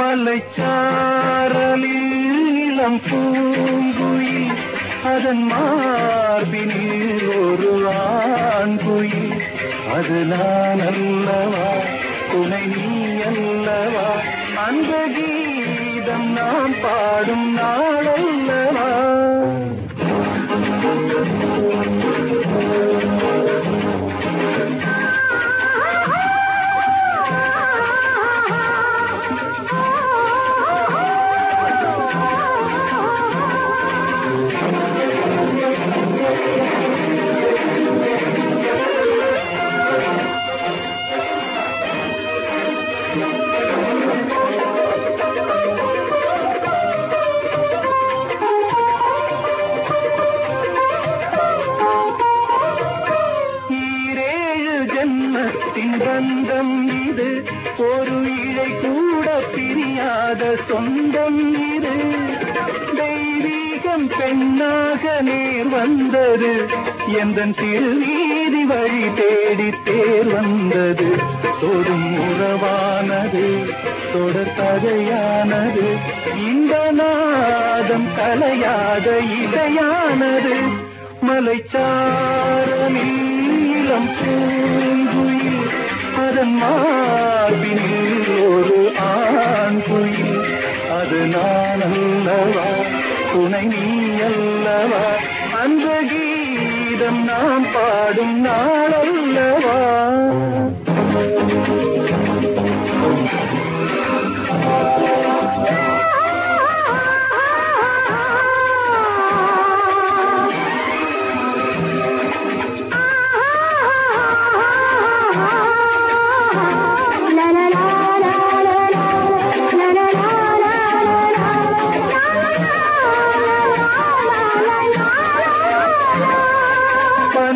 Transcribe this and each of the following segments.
மலைச்சாரலில் இளம் பூங்குயில் அதன் மார்பினில் ஒரு ஆண்குயில். அது நான் அல்லவா? துணை நீ அல்லவா? அந்த கீதம் நாம் பாடும் நாளல்ல மனத்தின் பந்தம் இது. ஒரு இழை கூட பிரியாத சொந்தம் இது. தெய்வீகம் பெண்ணாக நேர் வந்தது. எந்த திருநீதி வழி தேடி தேர் வந்தது. தொடும் உறவானது தொடர் கதையானது இந்த நாதம் கலையாத இடையானது. மலைச்சாரலில் இளம் பூங்குயில் மார்பினில் ஒரு ஆண் குயில் அது நான் அல்லவா? துணை நீ அல்லவா? அந்த கீதம் நாம் பாடும் நாளல்லவா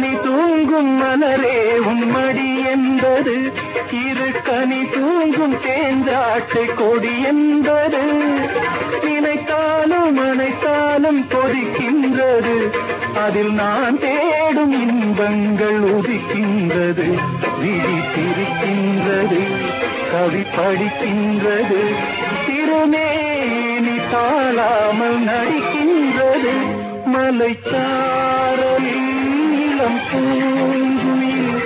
கனி தூங்கும் மலரே உம்மடி என்பது இரு கனி தூங்கும் சேந்தாட்டை கொடி என்பது நினைத்தாலும் அனைத்தாலும் கொதிக்கின்றது அதில் நான் தேடும் இன்பங்கள் உதிக்கின்றது விழி சிரிக்கின்றது கவி படிக்கின்றது திருமேனி தாழாமல் நடிக்கின்றது மலைச்சாரலில் இளம் பூங்குயில்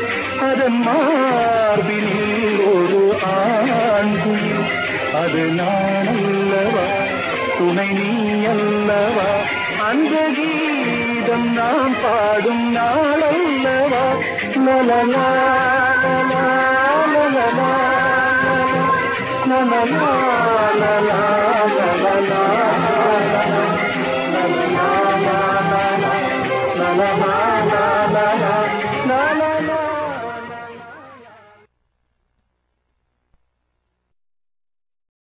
அதன் மார்பினில் ஒரு ஆண்குயில் அது நான் அல்லவா துணை நீ அல்லவா அந்த கீதம் நாம் பாடும் நாளல்லவா லலலா லலலா லலலா லலலா லலலா லலலா